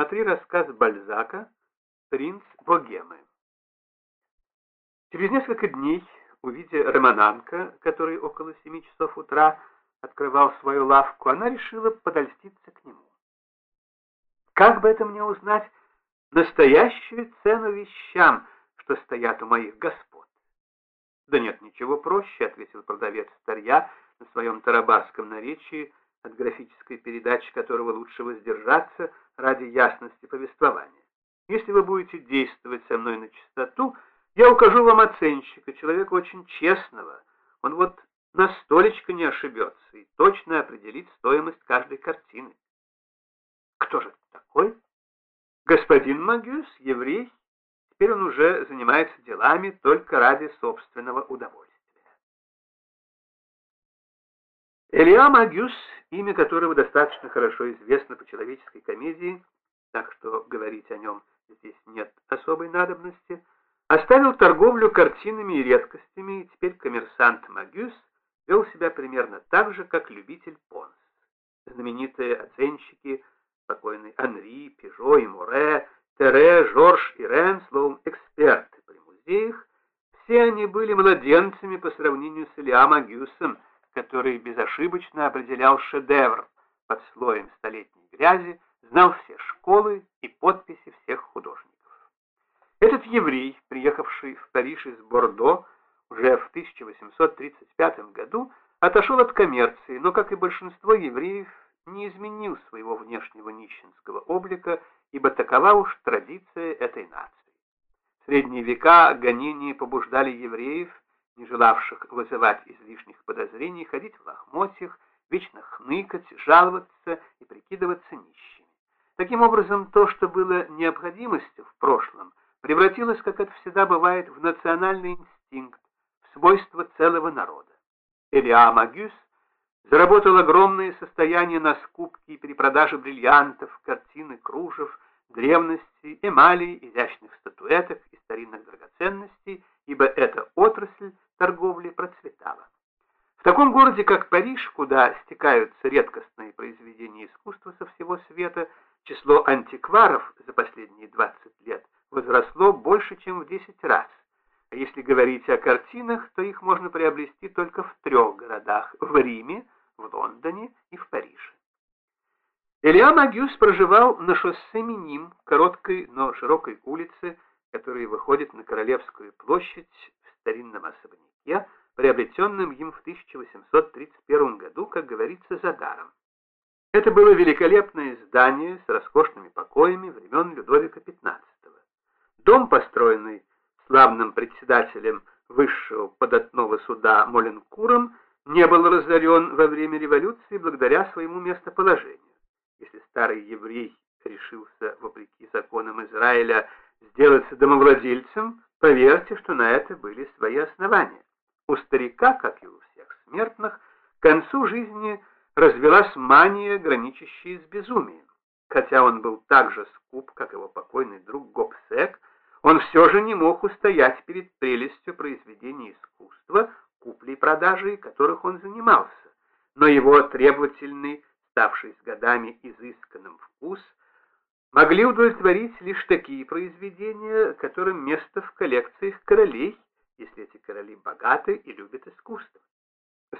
Смотри рассказ Бальзака «Принц Богемы». Через несколько дней, увидя Романанка, который около семи часов утра открывал свою лавку, она решила подольститься к нему. Как бы это мне узнать настоящую цену вещам, что стоят у моих господ? Да нет, ничего проще, ответил продавец старья на своем тарабарском наречии, от графической передачи которого лучше воздержаться ради ясности повествования. Если вы будете действовать со мной на чистоту, я укажу вам оценщика, человека очень честного. Он вот на столечко не ошибется и точно определит стоимость каждой картины. Кто же такой? Господин Магюс, еврей. Теперь он уже занимается делами только ради собственного удовольствия. Элиа Магюс, имя которого достаточно хорошо известно по человеческой комедии, так что говорить о нем здесь нет особой надобности, оставил торговлю картинами и редкостями, и теперь коммерсант Магюс вел себя примерно так же, как любитель Понс. Знаменитые оценщики, покойный Анри, Пежо и Море, Тере, Жорж и Рен, словом, эксперты при музеях, все они были младенцами по сравнению с Элиа Магюсом, который безошибочно определял шедевр под слоем столетней грязи, знал все школы и подписи всех художников. Этот еврей, приехавший в Париж из Бордо уже в 1835 году, отошел от коммерции, но, как и большинство евреев, не изменил своего внешнего нищенского облика, ибо такова уж традиция этой нации. В средние века гонения побуждали евреев не желавших вызывать излишних подозрений, ходить в лохмотьях, вечно хныкать, жаловаться и прикидываться нищими. Таким образом, то, что было необходимостью в прошлом, превратилось, как это всегда бывает, в национальный инстинкт, в свойство целого народа. Элиа Магюс заработал огромные состояния на скупке и перепродаже бриллиантов, картин кружев, древности, эмалей, изящных статуэток и старинных драгоценностей, ибо эта отрасль торговли процветала. В таком городе, как Париж, куда стекаются редкостные произведения искусства со всего света, число антикваров за последние 20 лет возросло больше, чем в 10 раз. А если говорить о картинах, то их можно приобрести только в трех городах – в Риме, в Лондоне и в Париже. Элиа Магюс проживал на шоссе Миним, короткой, но широкой улице, которая выходит на Королевскую площадь в старинном особняке особняке, приобретенном им в 1831 году, как говорится, за даром. Это было великолепное здание с роскошными покоями времен Людовика XV. Дом, построенный славным председателем высшего податного суда Моленкуром, не был разорен во время революции благодаря своему местоположению. Если старый еврей решился, вопреки законам Израиля, сделаться домовладельцем, поверьте, что на это были свои основания. У старика, как и у всех смертных, к концу жизни развелась мания, граничащая с безумием. Хотя он был так же скуп, как его покойный друг Гобсек, он все же не мог устоять перед прелестью произведений искусства, куплей-продажей которых он занимался. Но его требовательный, ставший с годами изысканным вкус, могли удовлетворить лишь такие произведения, которым место в коллекциях королей, если эти короли богаты и любят искусство.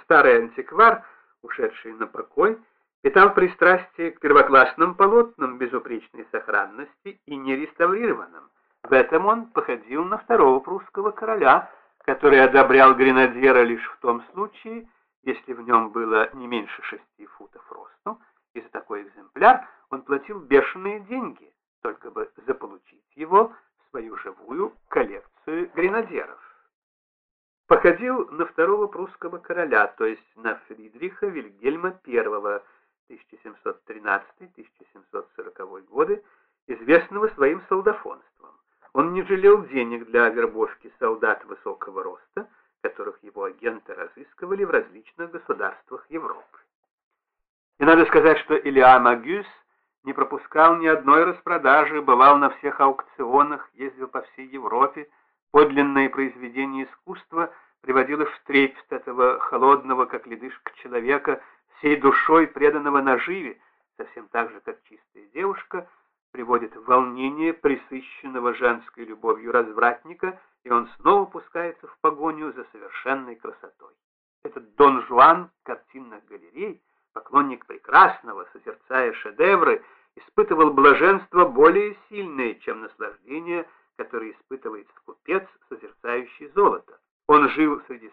Старый антиквар, ушедший на покой, питал пристрастие к первоклассным полотнам безупречной сохранности и нереставрированным. В этом он походил на второго прусского короля, который одобрял гренадера лишь в том случае, если в нем было не меньше шести футов росту, и за такой экземпляр он платил бешеные деньги, только бы заполучить его в свою живую коллекцию гренадеров походил на второго прусского короля, то есть на Фридриха Вильгельма I 1713-1740 годы, известного своим солдафонством. Он не жалел денег для вербовки солдат высокого роста, которых его агенты разыскивали в различных государствах Европы. И надо сказать, что Илья Магюс не пропускал ни одной распродажи, бывал на всех аукционах, ездил по всей Европе, Подлинное произведение искусства приводило в трепет этого холодного, как ледышка человека, всей душой преданного наживе, совсем так же, как чистая девушка приводит в волнение присыщенного женской любовью развратника, и он снова пускается в погоню за совершенной красотой. Этот Дон Жуан картинных галерей, поклонник прекрасного, созерцая шедевры, испытывал блаженство более сильное, чем наслаждение, которое испытывает жил среди